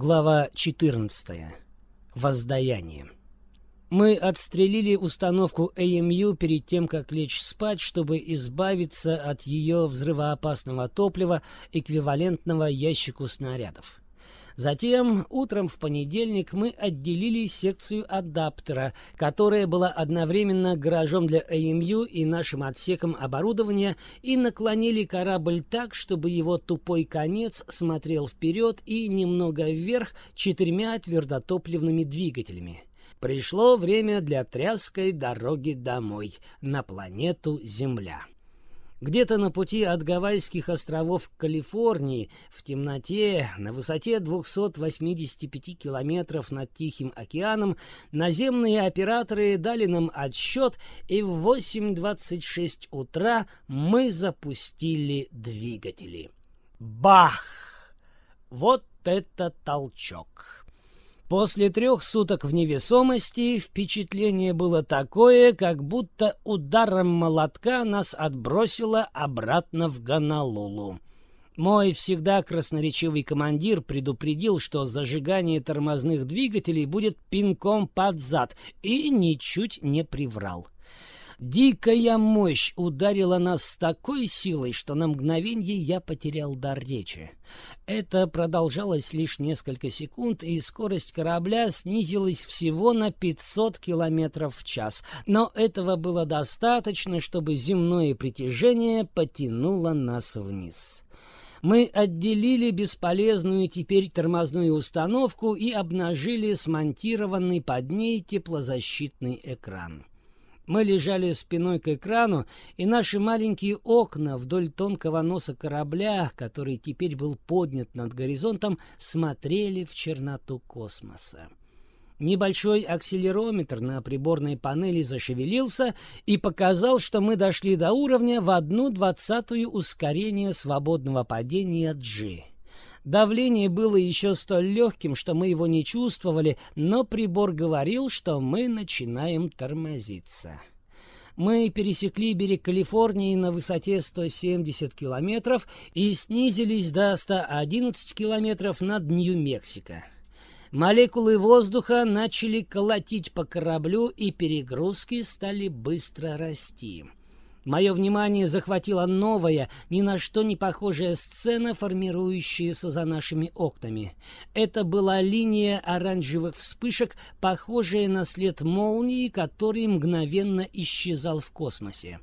Глава 14. Воздаяние. Мы отстрелили установку АМЮ перед тем, как лечь спать, чтобы избавиться от ее взрывоопасного топлива, эквивалентного ящику снарядов. Затем, утром в понедельник, мы отделили секцию адаптера, которая была одновременно гаражом для АМЮ и нашим отсеком оборудования, и наклонили корабль так, чтобы его тупой конец смотрел вперед и немного вверх четырьмя твердотопливными двигателями. Пришло время для тряской дороги домой, на планету Земля. Где-то на пути от Гавайских островов к Калифорнии, в темноте, на высоте 285 километров над Тихим океаном, наземные операторы дали нам отсчет, и в 8.26 утра мы запустили двигатели. Бах! Вот это толчок! После трех суток в невесомости впечатление было такое, как будто ударом молотка нас отбросило обратно в Гонолулу. Мой всегда красноречивый командир предупредил, что зажигание тормозных двигателей будет пинком под зад, и ничуть не приврал. Дикая мощь ударила нас с такой силой, что на мгновение я потерял дар речи. Это продолжалось лишь несколько секунд, и скорость корабля снизилась всего на 500 километров в час. Но этого было достаточно, чтобы земное притяжение потянуло нас вниз. Мы отделили бесполезную теперь тормозную установку и обнажили смонтированный под ней теплозащитный экран. Мы лежали спиной к экрану, и наши маленькие окна вдоль тонкого носа корабля, который теперь был поднят над горизонтом, смотрели в черноту космоса. Небольшой акселерометр на приборной панели зашевелился и показал, что мы дошли до уровня в одну двадцатую ускорения свободного падения G. Давление было еще столь легким, что мы его не чувствовали, но прибор говорил, что мы начинаем тормозиться. Мы пересекли берег Калифорнии на высоте 170 километров и снизились до 111 километров над Нью-Мексико. Молекулы воздуха начали колотить по кораблю, и перегрузки стали быстро расти. Мое внимание захватила новая, ни на что не похожая сцена, формирующаяся за нашими окнами. Это была линия оранжевых вспышек, похожая на след молнии, который мгновенно исчезал в космосе.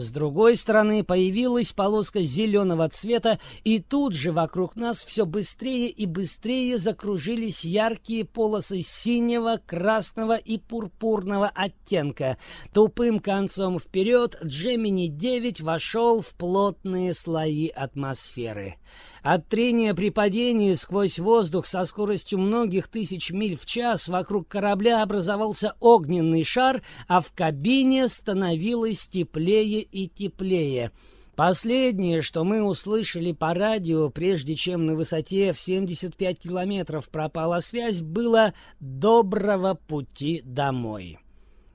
С другой стороны появилась полоска зеленого цвета, и тут же вокруг нас все быстрее и быстрее закружились яркие полосы синего, красного и пурпурного оттенка. Тупым концом вперед Джемини-9 вошел в плотные слои атмосферы. От трения при падении сквозь воздух со скоростью многих тысяч миль в час вокруг корабля образовался огненный шар, а в кабине становилось теплее и теплее. Последнее, что мы услышали по радио, прежде чем на высоте в 75 километров пропала связь, было «Доброго пути домой».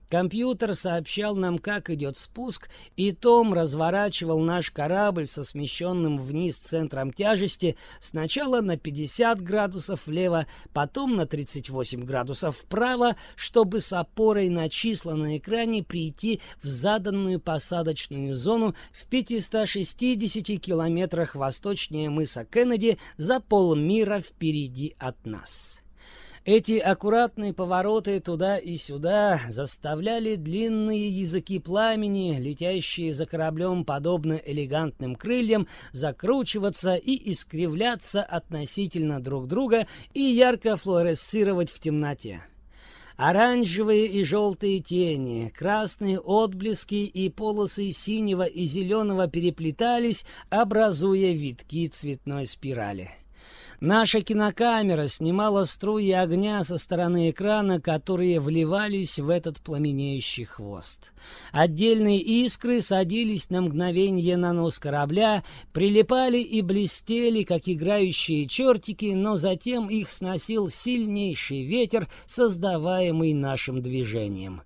Компьютер сообщал нам, как идет спуск, и Том разворачивал наш корабль со смещенным вниз центром тяжести сначала на 50 градусов влево, потом на 38 градусов вправо, чтобы с опорой на числа на экране прийти в заданную посадочную зону в 560 километрах восточнее мыса Кеннеди за полмира впереди от нас. Эти аккуратные повороты туда и сюда заставляли длинные языки пламени, летящие за кораблем подобно элегантным крыльям, закручиваться и искривляться относительно друг друга и ярко флуоресцировать в темноте. Оранжевые и желтые тени, красные отблески и полосы синего и зеленого переплетались, образуя витки цветной спирали. Наша кинокамера снимала струи огня со стороны экрана, которые вливались в этот пламенеющий хвост. Отдельные искры садились на мгновение на нос корабля, прилипали и блестели, как играющие чертики, но затем их сносил сильнейший ветер, создаваемый нашим движением.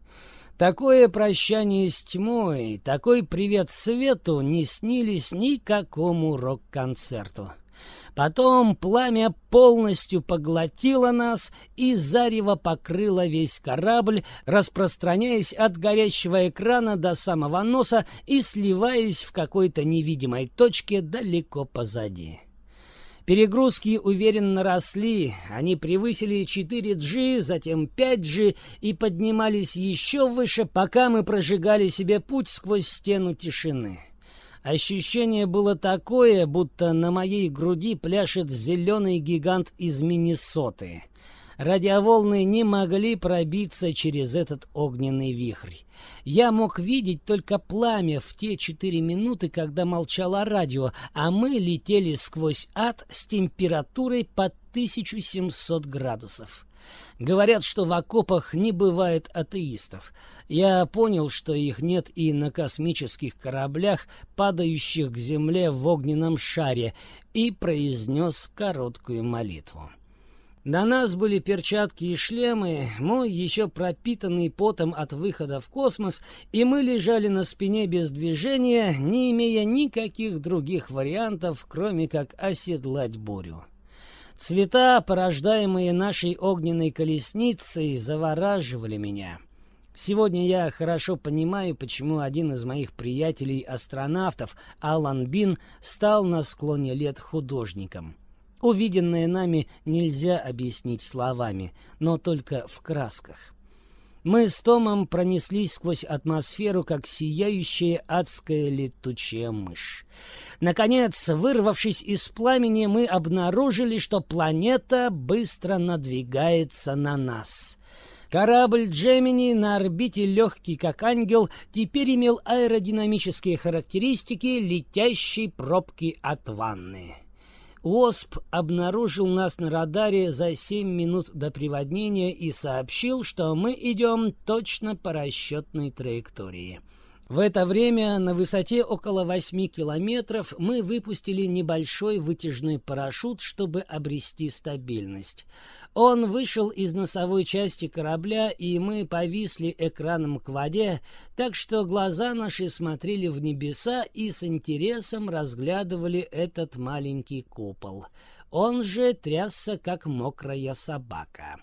Такое прощание с тьмой, такой привет свету не снились никакому рок-концерту. Потом пламя полностью поглотило нас, и зарево покрыло весь корабль, распространяясь от горящего экрана до самого носа и сливаясь в какой-то невидимой точке далеко позади. Перегрузки уверенно росли, они превысили 4G, затем 5G и поднимались еще выше, пока мы прожигали себе путь сквозь стену тишины. Ощущение было такое, будто на моей груди пляшет зеленый гигант из Миннесоты. Радиоволны не могли пробиться через этот огненный вихрь. Я мог видеть только пламя в те четыре минуты, когда молчало радио, а мы летели сквозь ад с температурой под 1700 градусов. Говорят, что в окопах не бывает атеистов. Я понял, что их нет и на космических кораблях, падающих к земле в огненном шаре, и произнес короткую молитву. На нас были перчатки и шлемы, мой еще пропитанный потом от выхода в космос, и мы лежали на спине без движения, не имея никаких других вариантов, кроме как оседлать бурю. Цвета, порождаемые нашей огненной колесницей, завораживали меня. Сегодня я хорошо понимаю, почему один из моих приятелей-астронавтов, Алан Бин, стал на склоне лет художником. Увиденное нами нельзя объяснить словами, но только в красках. Мы с Томом пронеслись сквозь атмосферу, как сияющая адская летучая мышь. Наконец, вырвавшись из пламени, мы обнаружили, что планета быстро надвигается на нас. Корабль Джемини на орбите легкий как ангел теперь имел аэродинамические характеристики летящей пробки от ванны. ОСП обнаружил нас на радаре за 7 минут до приводнения и сообщил, что мы идем точно по расчетной траектории. В это время на высоте около 8 километров мы выпустили небольшой вытяжной парашют, чтобы обрести стабильность. Он вышел из носовой части корабля, и мы повисли экраном к воде, так что глаза наши смотрели в небеса и с интересом разглядывали этот маленький купол. Он же трясся, как мокрая собака.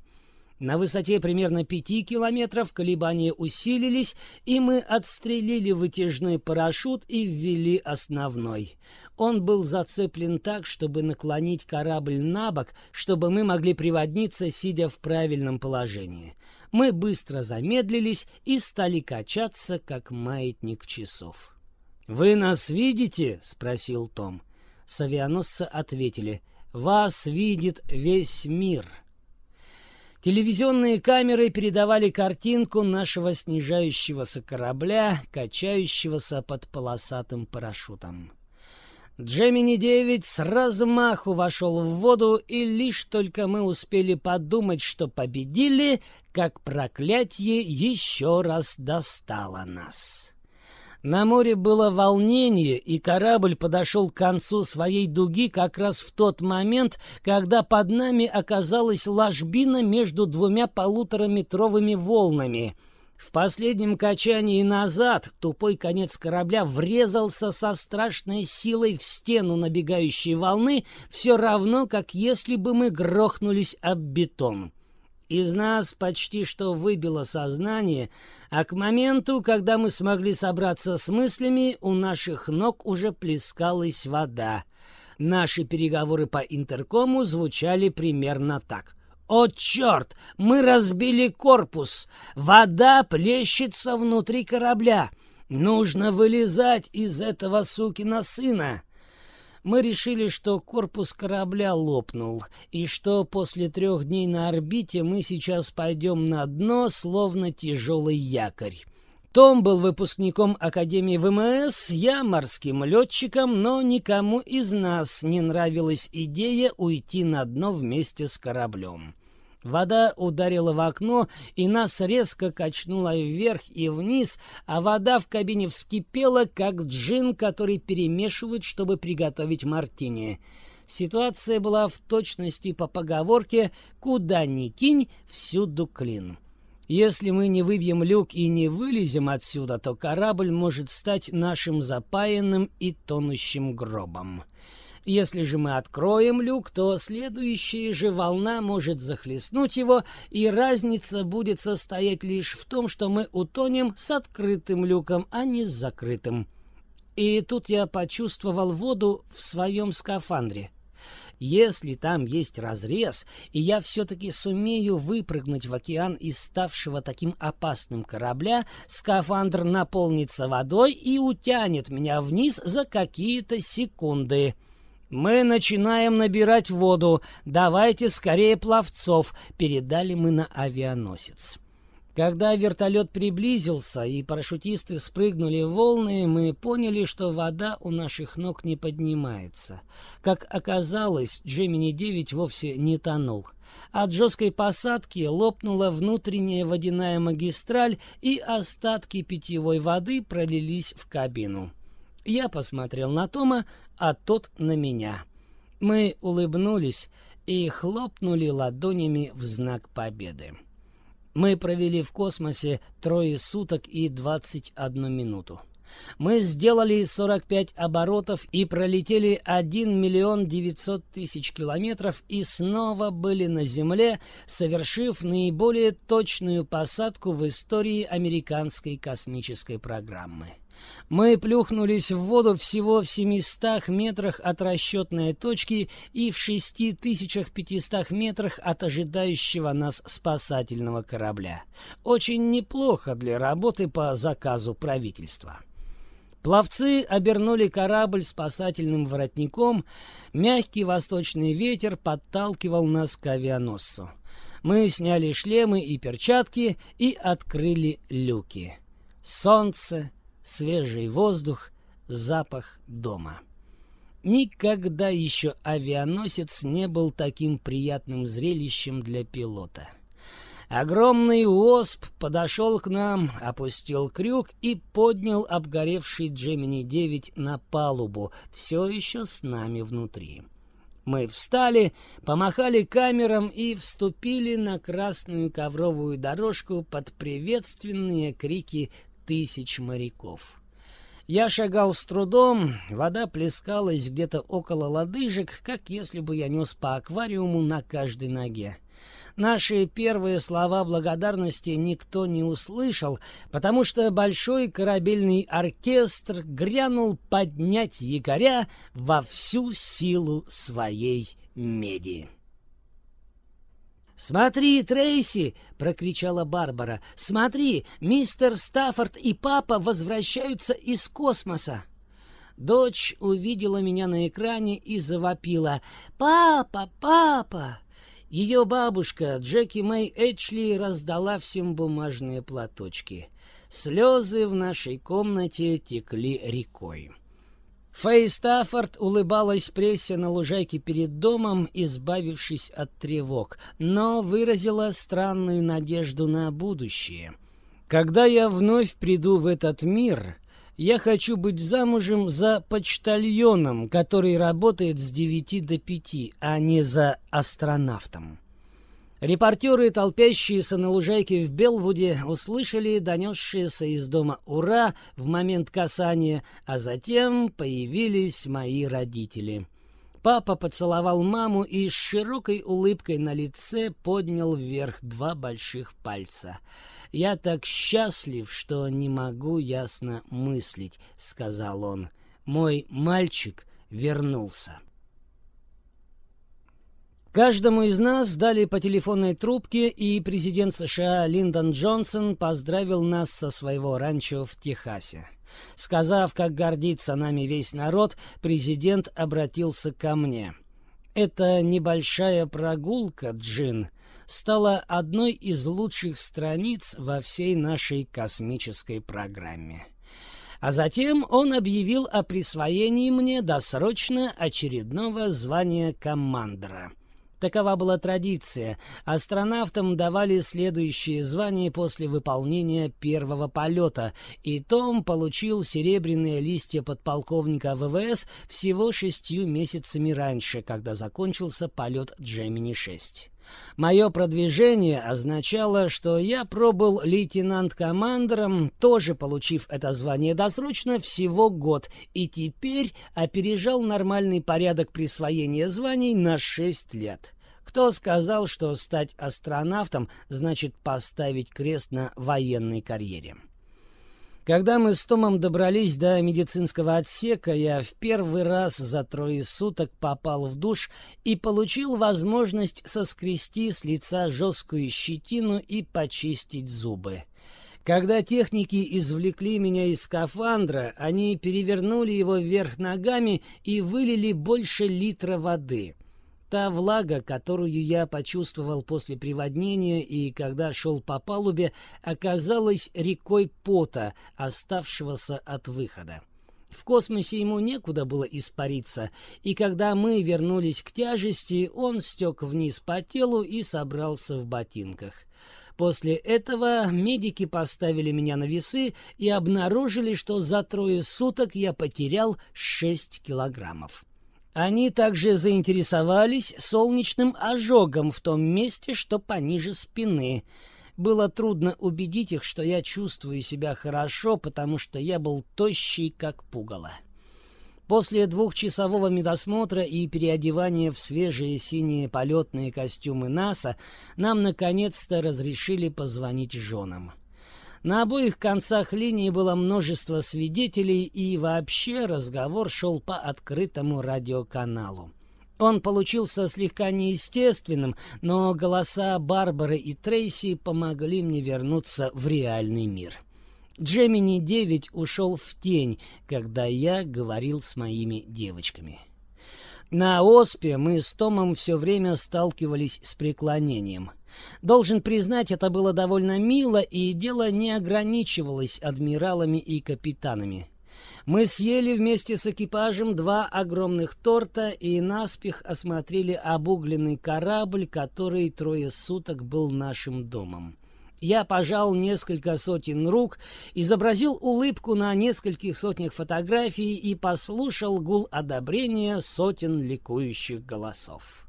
На высоте примерно пяти километров колебания усилились, и мы отстрелили вытяжной парашют и ввели основной. Он был зацеплен так, чтобы наклонить корабль на бок, чтобы мы могли приводниться, сидя в правильном положении. Мы быстро замедлились и стали качаться, как маятник часов. «Вы нас видите?» — спросил Том. С авианосца ответили. «Вас видит весь мир». Телевизионные камеры передавали картинку нашего снижающегося корабля, качающегося под полосатым парашютом. Джемини-9 с размаху вошел в воду, и лишь только мы успели подумать, что победили, как проклятие еще раз достало нас. На море было волнение, и корабль подошел к концу своей дуги как раз в тот момент, когда под нами оказалась ложбина между двумя полутораметровыми волнами. В последнем качании назад тупой конец корабля врезался со страшной силой в стену набегающей волны, все равно, как если бы мы грохнулись об бетон. Из нас почти что выбило сознание, а к моменту, когда мы смогли собраться с мыслями, у наших ног уже плескалась вода. Наши переговоры по интеркому звучали примерно так. «О, черт! Мы разбили корпус! Вода плещется внутри корабля! Нужно вылезать из этого сукина сына!» Мы решили, что корпус корабля лопнул, и что после трех дней на орбите мы сейчас пойдем на дно, словно тяжелый якорь. Том был выпускником Академии ВМС, я морским летчиком, но никому из нас не нравилась идея уйти на дно вместе с кораблем. Вода ударила в окно, и нас резко качнула вверх и вниз, а вода в кабине вскипела, как джин, который перемешивают, чтобы приготовить мартини. Ситуация была в точности по поговорке «Куда ни кинь, всюду клин». Если мы не выбьем люк и не вылезем отсюда, то корабль может стать нашим запаянным и тонущим гробом. Если же мы откроем люк, то следующая же волна может захлестнуть его, и разница будет состоять лишь в том, что мы утонем с открытым люком, а не с закрытым. И тут я почувствовал воду в своем скафандре. Если там есть разрез, и я все-таки сумею выпрыгнуть в океан из ставшего таким опасным корабля, скафандр наполнится водой и утянет меня вниз за какие-то секунды. «Мы начинаем набирать воду. Давайте скорее пловцов», — передали мы на авианосец. Когда вертолет приблизился и парашютисты спрыгнули в волны, мы поняли, что вода у наших ног не поднимается. Как оказалось, Джемини-9 вовсе не тонул. От жесткой посадки лопнула внутренняя водяная магистраль, и остатки питьевой воды пролились в кабину. Я посмотрел на Тома, а тот на меня. Мы улыбнулись и хлопнули ладонями в знак победы. Мы провели в космосе трое суток и 21 минуту. Мы сделали 45 оборотов и пролетели 1 миллион 900 тысяч километров и снова были на Земле, совершив наиболее точную посадку в истории американской космической программы. Мы плюхнулись в воду всего в 700 метрах от расчетной точки и в 6500 метрах от ожидающего нас спасательного корабля. Очень неплохо для работы по заказу правительства. Пловцы обернули корабль спасательным воротником, мягкий восточный ветер подталкивал нас к авианосцу. Мы сняли шлемы и перчатки и открыли люки. Солнце, свежий воздух, запах дома. Никогда еще авианосец не был таким приятным зрелищем для пилота. Огромный ОСП подошел к нам, опустил крюк и поднял обгоревший Джемини-9 на палубу, все еще с нами внутри. Мы встали, помахали камерам и вступили на красную ковровую дорожку под приветственные крики тысяч моряков. Я шагал с трудом, вода плескалась где-то около лодыжек, как если бы я нес по аквариуму на каждой ноге. Наши первые слова благодарности никто не услышал, потому что большой корабельный оркестр грянул поднять якоря во всю силу своей меди. «Смотри, Трейси!» — прокричала Барбара. «Смотри, мистер Стаффорд и папа возвращаются из космоса!» Дочь увидела меня на экране и завопила. «Папа! Папа!» Ее бабушка Джеки Мэй Эчли раздала всем бумажные платочки. Слезы в нашей комнате текли рекой. Фэй Стаффорд улыбалась прессе на лужайке перед домом, избавившись от тревог, но выразила странную надежду на будущее. «Когда я вновь приду в этот мир, я хочу быть замужем за почтальоном, который работает с девяти до пяти, а не за астронавтом». Репортеры, толпящиеся на лужайке в Белвуде, услышали донесшиеся из дома «Ура!» в момент касания, а затем появились мои родители. Папа поцеловал маму и с широкой улыбкой на лице поднял вверх два больших пальца. «Я так счастлив, что не могу ясно мыслить», — сказал он. «Мой мальчик вернулся». Каждому из нас дали по телефонной трубке, и президент США Линдон Джонсон поздравил нас со своего ранчо в Техасе. Сказав, как гордится нами весь народ, президент обратился ко мне. «Эта небольшая прогулка, Джин, стала одной из лучших страниц во всей нашей космической программе». А затем он объявил о присвоении мне досрочно очередного звания командора — Такова была традиция. Астронавтам давали следующие звания после выполнения первого полета, и Том получил серебряные листья подполковника ВВС всего шестью месяцами раньше, когда закончился полет Джемини-6. Мое продвижение означало, что я пробыл лейтенант-командером, тоже получив это звание досрочно, всего год, и теперь опережал нормальный порядок присвоения званий на шесть лет. Кто сказал, что стать астронавтом значит поставить крест на военной карьере? Когда мы с Томом добрались до медицинского отсека, я в первый раз за трое суток попал в душ и получил возможность соскрести с лица жесткую щетину и почистить зубы. Когда техники извлекли меня из скафандра, они перевернули его вверх ногами и вылили больше литра воды — Та влага, которую я почувствовал после приводнения и когда шел по палубе, оказалась рекой пота, оставшегося от выхода. В космосе ему некуда было испариться, и когда мы вернулись к тяжести, он стек вниз по телу и собрался в ботинках. После этого медики поставили меня на весы и обнаружили, что за трое суток я потерял 6 килограммов. Они также заинтересовались солнечным ожогом в том месте, что пониже спины. Было трудно убедить их, что я чувствую себя хорошо, потому что я был тощий, как пугало. После двухчасового медосмотра и переодевания в свежие синие полетные костюмы НАСА нам наконец-то разрешили позвонить женам. На обоих концах линии было множество свидетелей, и вообще разговор шел по открытому радиоканалу. Он получился слегка неестественным, но голоса Барбары и Трейси помогли мне вернуться в реальный мир. Джемини-9 ушел в тень, когда я говорил с моими девочками. На Оспе мы с Томом все время сталкивались с преклонением. Должен признать, это было довольно мило, и дело не ограничивалось адмиралами и капитанами. Мы съели вместе с экипажем два огромных торта и наспех осмотрели обугленный корабль, который трое суток был нашим домом. Я пожал несколько сотен рук, изобразил улыбку на нескольких сотнях фотографий и послушал гул одобрения сотен ликующих голосов.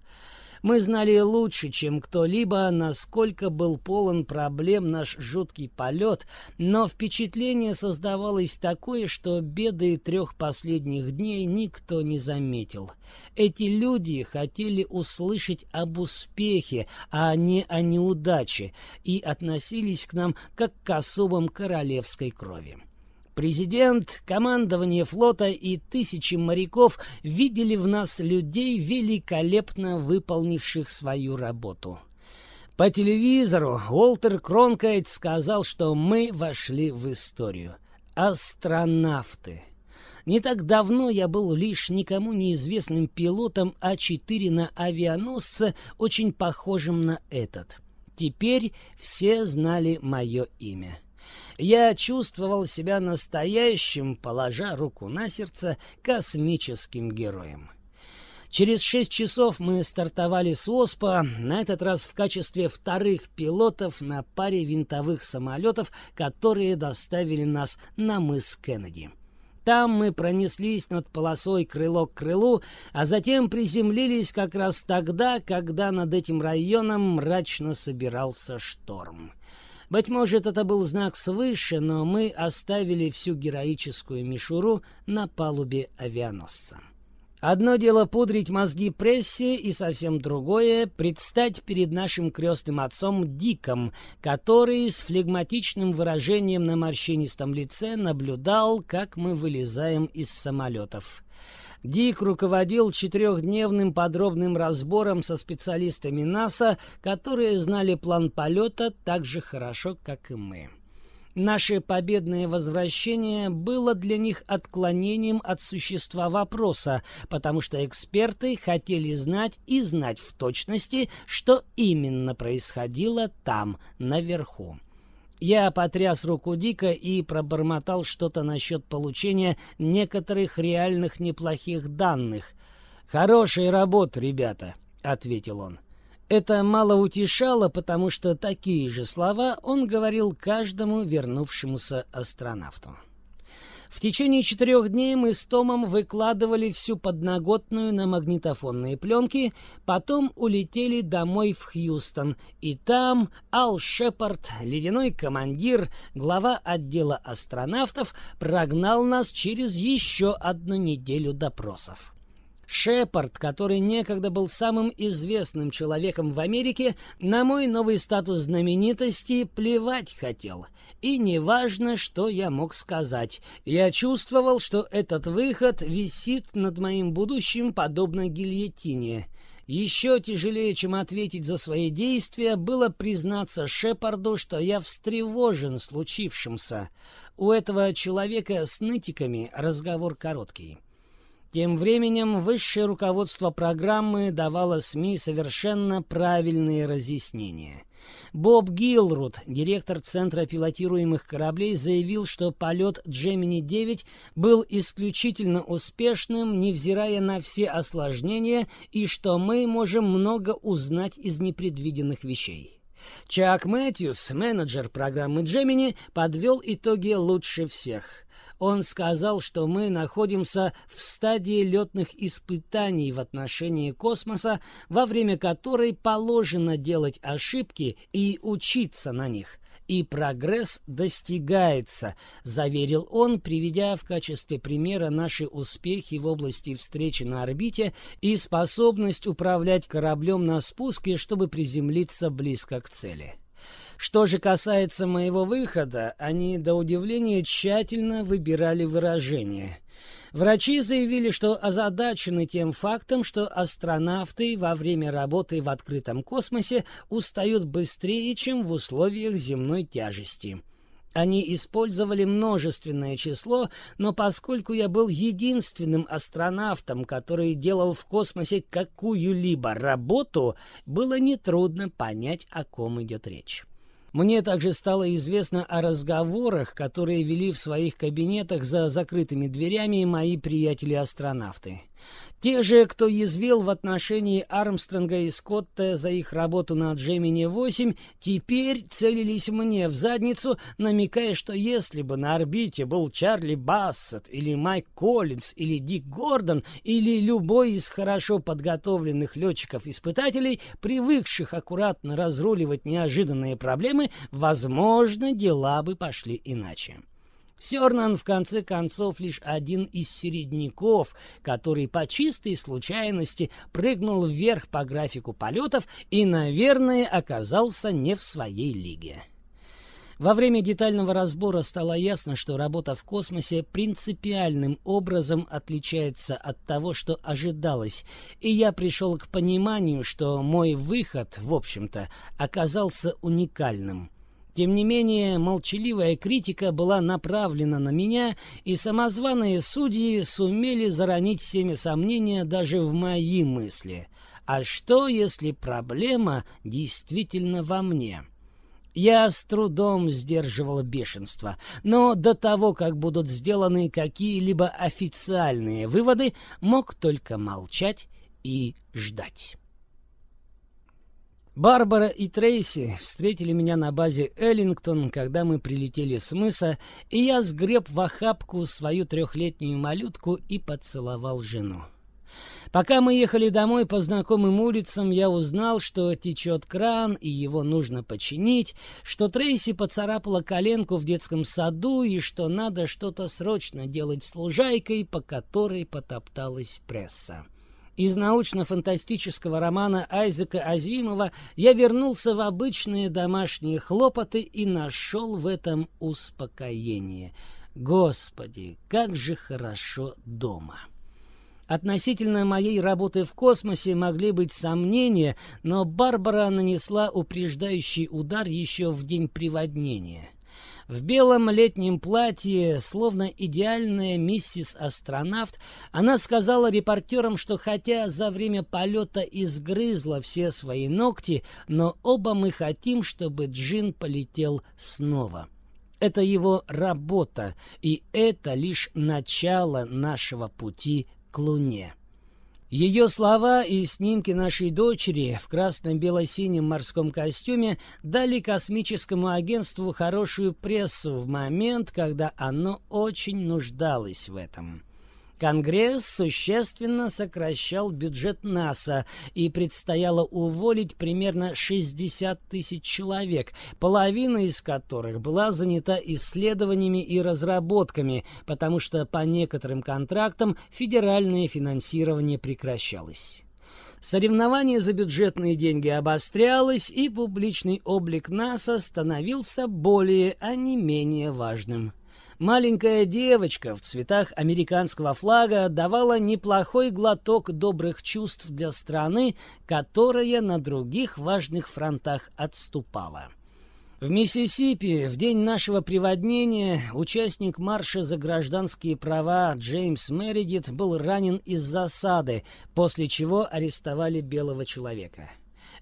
Мы знали лучше, чем кто-либо, насколько был полон проблем наш жуткий полет, но впечатление создавалось такое, что беды трех последних дней никто не заметил. Эти люди хотели услышать об успехе, а не о неудаче, и относились к нам как к особам королевской крови. Президент, командование флота и тысячи моряков видели в нас людей, великолепно выполнивших свою работу. По телевизору Уолтер Кронкайт сказал, что мы вошли в историю. Астронавты. Не так давно я был лишь никому неизвестным пилотом А4 на авианосце, очень похожим на этот. Теперь все знали мое имя. Я чувствовал себя настоящим, положа руку на сердце, космическим героем. Через шесть часов мы стартовали с ОСПА, на этот раз в качестве вторых пилотов на паре винтовых самолетов, которые доставили нас на мыс Кеннеди. Там мы пронеслись над полосой крыло к крылу, а затем приземлились как раз тогда, когда над этим районом мрачно собирался шторм. Быть может, это был знак свыше, но мы оставили всю героическую мишуру на палубе авианосца. Одно дело пудрить мозги прессе, и совсем другое — предстать перед нашим крестным отцом Диком, который с флегматичным выражением на морщинистом лице наблюдал, как мы вылезаем из самолетов. Дик руководил четырехдневным подробным разбором со специалистами НАСА, которые знали план полета так же хорошо, как и мы. Наше победное возвращение было для них отклонением от существа вопроса, потому что эксперты хотели знать и знать в точности, что именно происходило там, наверху. Я потряс руку Дика и пробормотал что-то насчет получения некоторых реальных неплохих данных. «Хорошая работа, ребята», — ответил он. Это мало утешало, потому что такие же слова он говорил каждому вернувшемуся астронавту. В течение четырех дней мы с Томом выкладывали всю подноготную на магнитофонные пленки, потом улетели домой в Хьюстон, и там Ал Шепард, ледяной командир, глава отдела астронавтов, прогнал нас через еще одну неделю допросов. Шепард, который некогда был самым известным человеком в Америке, на мой новый статус знаменитости плевать хотел. И неважно, что я мог сказать. Я чувствовал, что этот выход висит над моим будущим подобно гильотине. Еще тяжелее, чем ответить за свои действия, было признаться Шепарду, что я встревожен случившимся. У этого человека с нытиками разговор короткий. Тем временем высшее руководство программы давало СМИ совершенно правильные разъяснения. Боб Гилруд, директор Центра пилотируемых кораблей, заявил, что полет Джемини-9 был исключительно успешным, невзирая на все осложнения, и что мы можем много узнать из непредвиденных вещей. Чак Мэтьюс, менеджер программы Джемини, подвел итоги лучше всех – он сказал, что мы находимся в стадии летных испытаний в отношении космоса, во время которой положено делать ошибки и учиться на них. И прогресс достигается, заверил он, приведя в качестве примера наши успехи в области встречи на орбите и способность управлять кораблем на спуске, чтобы приземлиться близко к цели. Что же касается моего выхода, они до удивления тщательно выбирали выражения. Врачи заявили, что озадачены тем фактом, что астронавты во время работы в открытом космосе устают быстрее, чем в условиях земной тяжести. Они использовали множественное число, но поскольку я был единственным астронавтом, который делал в космосе какую-либо работу, было нетрудно понять, о ком идет речь. Мне также стало известно о разговорах, которые вели в своих кабинетах за закрытыми дверями мои приятели-астронавты. Те же, кто язвил в отношении Армстронга и Скотта за их работу на Джемини-8, теперь целились мне в задницу, намекая, что если бы на орбите был Чарли Бассет или Майк Коллинз или Дик Гордон или любой из хорошо подготовленных летчиков-испытателей, привыкших аккуратно разруливать неожиданные проблемы, возможно, дела бы пошли иначе. Сёрнан, в конце концов, лишь один из середняков, который по чистой случайности прыгнул вверх по графику полетов и, наверное, оказался не в своей лиге. Во время детального разбора стало ясно, что работа в космосе принципиальным образом отличается от того, что ожидалось, и я пришел к пониманию, что мой выход, в общем-то, оказался уникальным – тем не менее, молчаливая критика была направлена на меня, и самозваные судьи сумели заронить семя сомнения даже в мои мысли. А что, если проблема действительно во мне? Я с трудом сдерживала бешенство, но до того, как будут сделаны какие-либо официальные выводы, мог только молчать и ждать. Барбара и Трейси встретили меня на базе Эллингтон, когда мы прилетели с мыса, и я сгреб в охапку свою трехлетнюю малютку и поцеловал жену. Пока мы ехали домой по знакомым улицам, я узнал, что течет кран, и его нужно починить, что Трейси поцарапала коленку в детском саду, и что надо что-то срочно делать с лужайкой, по которой потопталась пресса. Из научно-фантастического романа Айзека Азимова я вернулся в обычные домашние хлопоты и нашел в этом успокоение. Господи, как же хорошо дома! Относительно моей работы в космосе могли быть сомнения, но Барбара нанесла упреждающий удар еще в день приводнения. В белом летнем платье, словно идеальная миссис-астронавт, она сказала репортерам, что хотя за время полета изгрызла все свои ногти, но оба мы хотим, чтобы Джин полетел снова. Это его работа, и это лишь начало нашего пути к Луне. Ее слова и снимки нашей дочери в красно-бело-синем морском костюме дали космическому агентству хорошую прессу в момент, когда оно очень нуждалось в этом. Конгресс существенно сокращал бюджет НАСА, и предстояло уволить примерно 60 тысяч человек, половина из которых была занята исследованиями и разработками, потому что по некоторым контрактам федеральное финансирование прекращалось. Соревнование за бюджетные деньги обострялось, и публичный облик НАСА становился более, а не менее важным. Маленькая девочка в цветах американского флага давала неплохой глоток добрых чувств для страны, которая на других важных фронтах отступала. В Миссисипи в день нашего приводнения участник марша за гражданские права Джеймс Мередит был ранен из засады, после чего арестовали белого человека.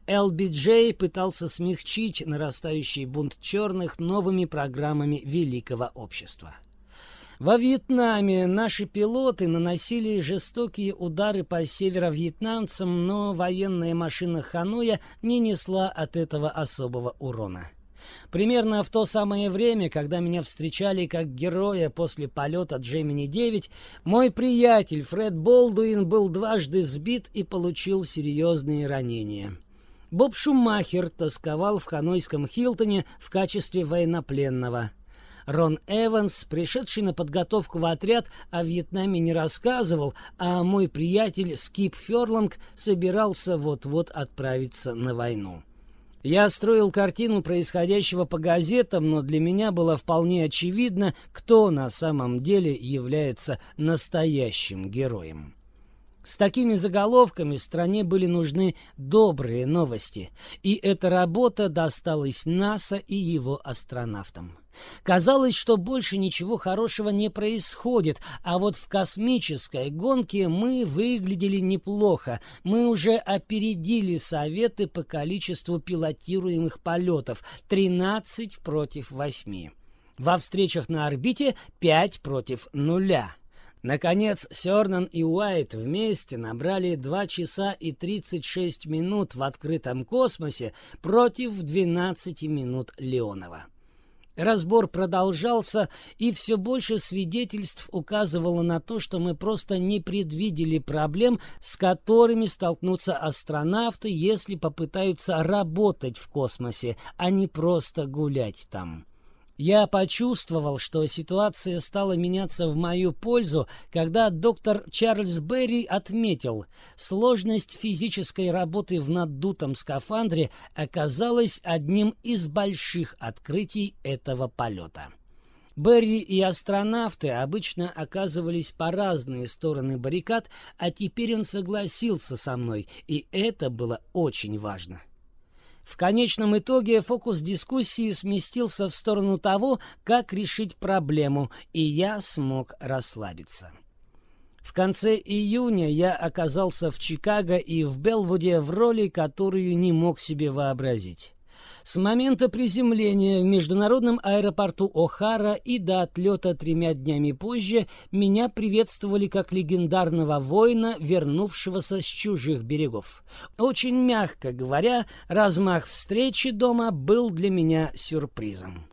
LBJ пытался смягчить нарастающий бунт черных новыми программами великого общества. Во Вьетнаме наши пилоты наносили жестокие удары по северо-вьетнамцам, но военная машина Ханоя не несла от этого особого урона. Примерно в то самое время, когда меня встречали как героя после полета Джемини-9, мой приятель Фред Болдуин был дважды сбит и получил серьезные ранения. Боб Шумахер тосковал в ханойском Хилтоне в качестве военнопленного. Рон Эванс, пришедший на подготовку в отряд, о Вьетнаме не рассказывал, а мой приятель Скип Ферланг собирался вот-вот отправиться на войну. Я строил картину происходящего по газетам, но для меня было вполне очевидно, кто на самом деле является настоящим героем. С такими заголовками стране были нужны добрые новости, и эта работа досталась НАСА и его астронавтам. Казалось, что больше ничего хорошего не происходит, а вот в космической гонке мы выглядели неплохо. Мы уже опередили советы по количеству пилотируемых полетов — 13 против 8. Во встречах на орбите 5 против нуля. Наконец, Сёрнан и Уайт вместе набрали 2 часа и 36 минут в открытом космосе против 12 минут Леонова. Разбор продолжался, и все больше свидетельств указывало на то, что мы просто не предвидели проблем, с которыми столкнутся астронавты, если попытаются работать в космосе, а не просто гулять там. Я почувствовал, что ситуация стала меняться в мою пользу, когда доктор Чарльз Берри отметил, сложность физической работы в надутом скафандре оказалась одним из больших открытий этого полета. Берри и астронавты обычно оказывались по разные стороны баррикад, а теперь он согласился со мной, и это было очень важно. В конечном итоге фокус дискуссии сместился в сторону того, как решить проблему, и я смог расслабиться. В конце июня я оказался в Чикаго и в Белвуде в роли, которую не мог себе вообразить. С момента приземления в международном аэропорту О'Хара и до отлета тремя днями позже меня приветствовали как легендарного воина, вернувшегося с чужих берегов. Очень мягко говоря, размах встречи дома был для меня сюрпризом.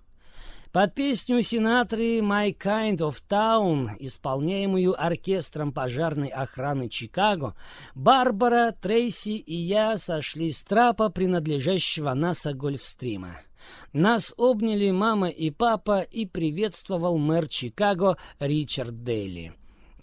Под песню Синатры «My Kind of Town», исполняемую оркестром пожарной охраны Чикаго, Барбара, Трейси и я сошли с трапа, принадлежащего НАСА Гольфстрима. Нас обняли мама и папа и приветствовал мэр Чикаго Ричард Дейли.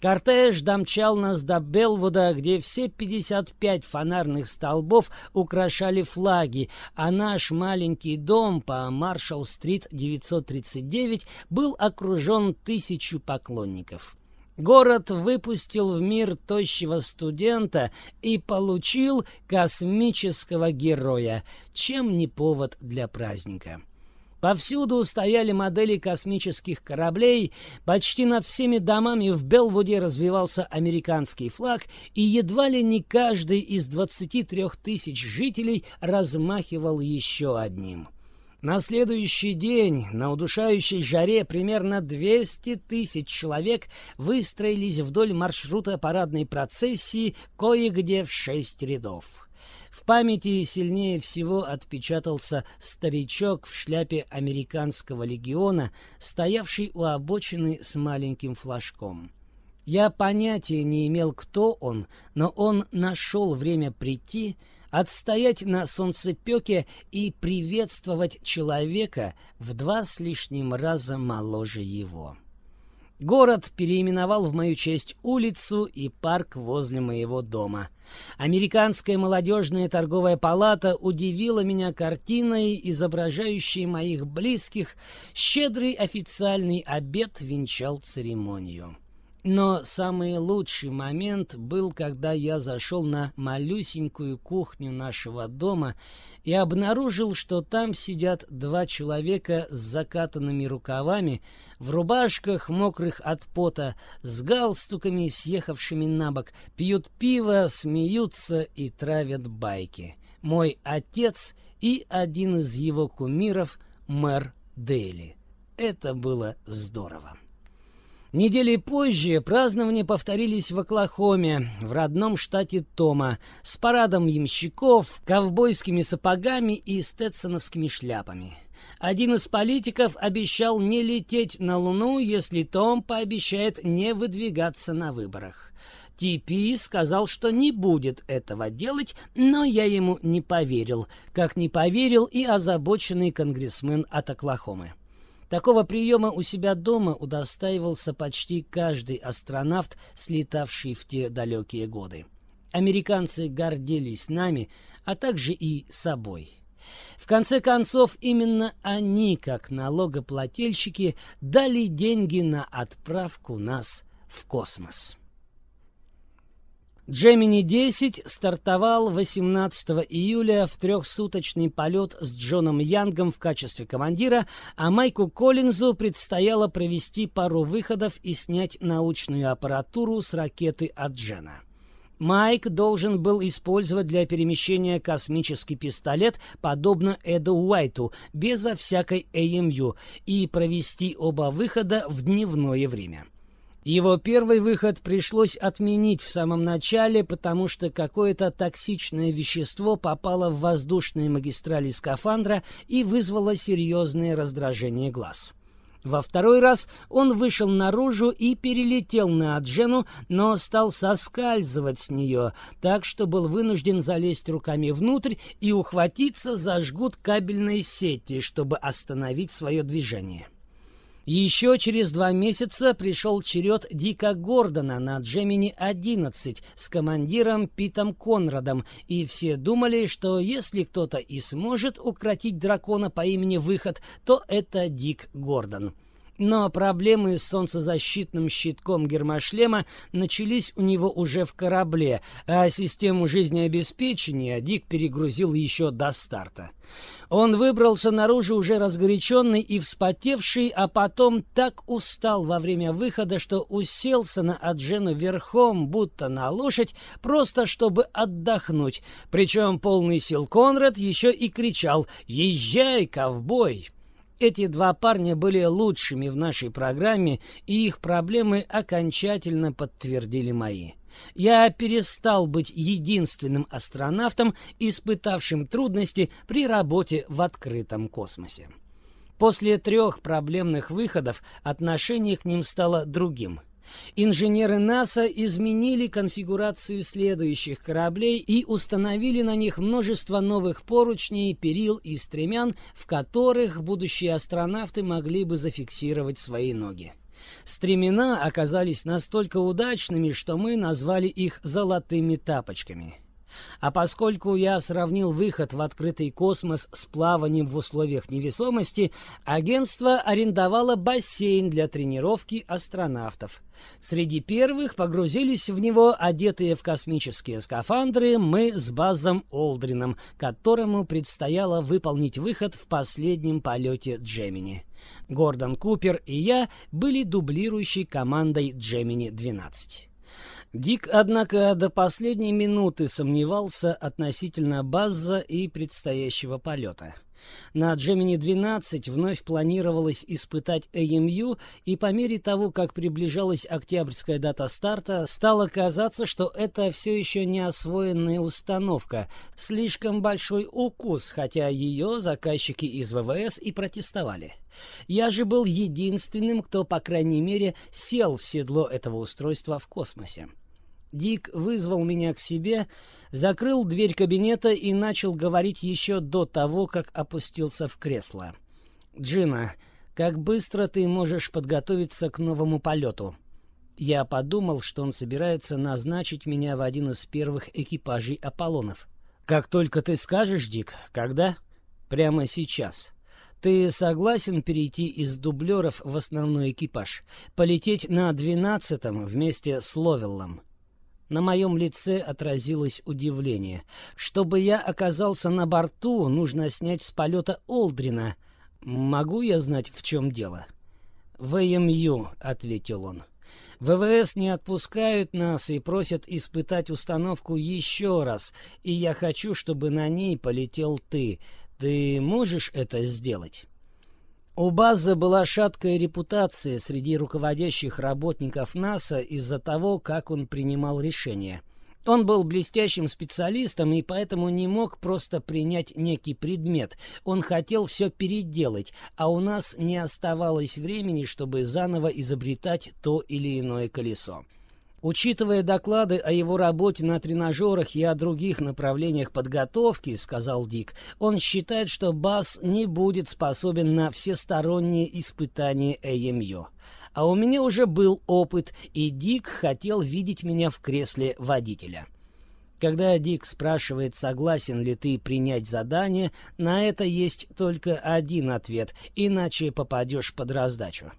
Кортеж домчал нас до Белвуда, где все 55 фонарных столбов украшали флаги, а наш маленький дом по Маршалл-стрит 939 был окружен тысячу поклонников. Город выпустил в мир тощего студента и получил космического героя, чем не повод для праздника. Повсюду стояли модели космических кораблей, почти над всеми домами в Белвуде развивался американский флаг, и едва ли не каждый из 23 тысяч жителей размахивал еще одним. На следующий день на удушающей жаре примерно 200 тысяч человек выстроились вдоль маршрута парадной процессии кое-где в шесть рядов. В памяти сильнее всего отпечатался старичок в шляпе американского легиона, стоявший у обочины с маленьким флажком. Я понятия не имел, кто он, но он нашел время прийти, отстоять на солнцепеке и приветствовать человека в два с лишним раза моложе его. Город переименовал в мою честь улицу и парк возле моего дома. Американская молодежная торговая палата удивила меня картиной, изображающей моих близких. Щедрый официальный обед венчал церемонию. Но самый лучший момент был, когда я зашел на малюсенькую кухню нашего дома и обнаружил, что там сидят два человека с закатанными рукавами, в рубашках, мокрых от пота, с галстуками, съехавшими на бок, пьют пиво, смеются и травят байки. Мой отец и один из его кумиров, мэр Дейли. Это было здорово. Недели позже празднования повторились в Оклахоме, в родном штате Тома, с парадом ямщиков, ковбойскими сапогами и стетсоновскими шляпами. Один из политиков обещал не лететь на Луну, если Том пообещает не выдвигаться на выборах. Типи сказал, что не будет этого делать, но я ему не поверил, как не поверил и озабоченный конгрессмен от Оклахомы. Такого приема у себя дома удостаивался почти каждый астронавт, слетавший в те далекие годы. Американцы гордились нами, а также и собой. В конце концов, именно они, как налогоплательщики, дали деньги на отправку нас в космос. Джемини-10 стартовал 18 июля в трехсуточный полет с Джоном Янгом в качестве командира, а Майку Коллинзу предстояло провести пару выходов и снять научную аппаратуру с ракеты от Джена. Майк должен был использовать для перемещения космический пистолет, подобно Эду Уайту, безо всякой AMU, и провести оба выхода в дневное время. Его первый выход пришлось отменить в самом начале, потому что какое-то токсичное вещество попало в воздушные магистрали скафандра и вызвало серьезное раздражение глаз. Во второй раз он вышел наружу и перелетел на Аджену, но стал соскальзывать с нее, так что был вынужден залезть руками внутрь и ухватиться за жгут кабельной сети, чтобы остановить свое движение. Еще через два месяца пришел черед Дика Гордона на Джемини-11 с командиром Питом Конрадом, и все думали, что если кто-то и сможет укротить дракона по имени Выход, то это Дик Гордон. Но проблемы с солнцезащитным щитком гермошлема начались у него уже в корабле, а систему жизнеобеспечения Дик перегрузил еще до старта. Он выбрался наружу уже разгоряченный и вспотевший, а потом так устал во время выхода, что уселся на Аджену верхом, будто на лошадь, просто чтобы отдохнуть. Причем полный сил Конрад еще и кричал «Езжай, ковбой!» Эти два парня были лучшими в нашей программе, и их проблемы окончательно подтвердили мои. Я перестал быть единственным астронавтом, испытавшим трудности при работе в открытом космосе. После трех проблемных выходов отношение к ним стало другим – Инженеры НАСА изменили конфигурацию следующих кораблей и установили на них множество новых поручней, перил и стремян, в которых будущие астронавты могли бы зафиксировать свои ноги. Стремена оказались настолько удачными, что мы назвали их «золотыми тапочками». А поскольку я сравнил выход в открытый космос с плаванием в условиях невесомости, агентство арендовало бассейн для тренировки астронавтов. Среди первых погрузились в него одетые в космические скафандры мы с Базом Олдрином, которому предстояло выполнить выход в последнем полете Джемини. Гордон Купер и я были дублирующей командой Джемини-12. Дик, однако, до последней минуты сомневался относительно Базза и предстоящего полета. На Gemini 12 вновь планировалось испытать AMU, и по мере того, как приближалась октябрьская дата старта, стало казаться, что это все еще не освоенная установка, слишком большой укус, хотя ее заказчики из ВВС и протестовали. Я же был единственным, кто, по крайней мере, сел в седло этого устройства в космосе. Дик вызвал меня к себе, закрыл дверь кабинета и начал говорить еще до того, как опустился в кресло. «Джина, как быстро ты можешь подготовиться к новому полету?» Я подумал, что он собирается назначить меня в один из первых экипажей Аполлонов. «Как только ты скажешь, Дик, когда?» «Прямо сейчас». Ты согласен перейти из дублеров в основной экипаж? Полететь на двенадцатом вместе с Ловеллом?» На моем лице отразилось удивление. Чтобы я оказался на борту, нужно снять с полета Олдрина. Могу я знать, в чем дело? «ВМЮ», — ответил он. ВВС не отпускают нас и просят испытать установку еще раз, и я хочу, чтобы на ней полетел ты. Ты можешь это сделать?» У База была шаткая репутация среди руководящих работников НАСА из-за того, как он принимал решения. Он был блестящим специалистом и поэтому не мог просто принять некий предмет. Он хотел все переделать, а у нас не оставалось времени, чтобы заново изобретать то или иное колесо. Учитывая доклады о его работе на тренажерах и о других направлениях подготовки, сказал Дик, он считает, что Бас не будет способен на всесторонние испытания ЭМЮ. А у меня уже был опыт, и Дик хотел видеть меня в кресле водителя. Когда Дик спрашивает, согласен ли ты принять задание, на это есть только один ответ, иначе попадешь под раздачу.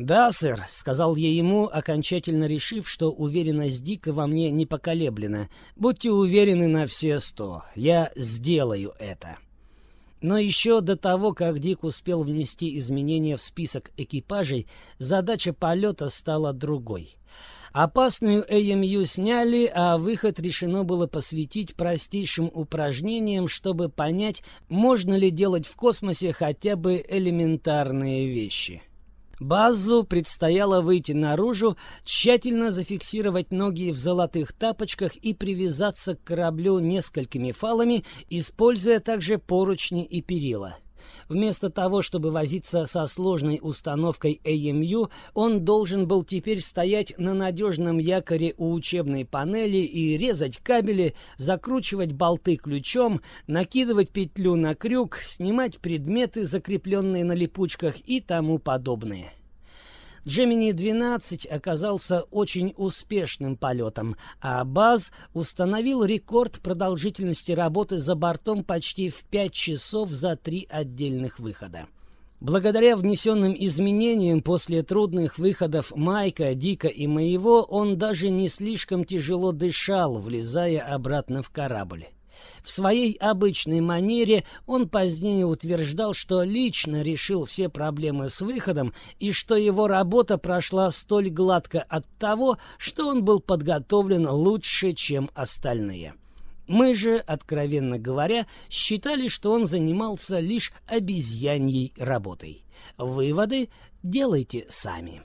«Да, сэр», — сказал я ему, окончательно решив, что уверенность Дика во мне не поколеблена. «Будьте уверены на все сто. Я сделаю это». Но еще до того, как Дик успел внести изменения в список экипажей, задача полета стала другой. Опасную AMU сняли, а выход решено было посвятить простейшим упражнениям, чтобы понять, можно ли делать в космосе хотя бы элементарные вещи. Базу предстояло выйти наружу, тщательно зафиксировать ноги в золотых тапочках и привязаться к кораблю несколькими фалами, используя также поручни и перила. Вместо того, чтобы возиться со сложной установкой AMU, он должен был теперь стоять на надежном якоре у учебной панели и резать кабели, закручивать болты ключом, накидывать петлю на крюк, снимать предметы, закрепленные на липучках и тому подобное. Gemini 12 оказался очень успешным полетом, а Баз установил рекорд продолжительности работы за бортом почти в 5 часов за три отдельных выхода. Благодаря внесенным изменениям после трудных выходов Майка, Дика и моего, он даже не слишком тяжело дышал, влезая обратно в корабль. В своей обычной манере он позднее утверждал, что лично решил все проблемы с выходом и что его работа прошла столь гладко от того, что он был подготовлен лучше, чем остальные. Мы же, откровенно говоря, считали, что он занимался лишь обезьяньей работой. Выводы делайте сами.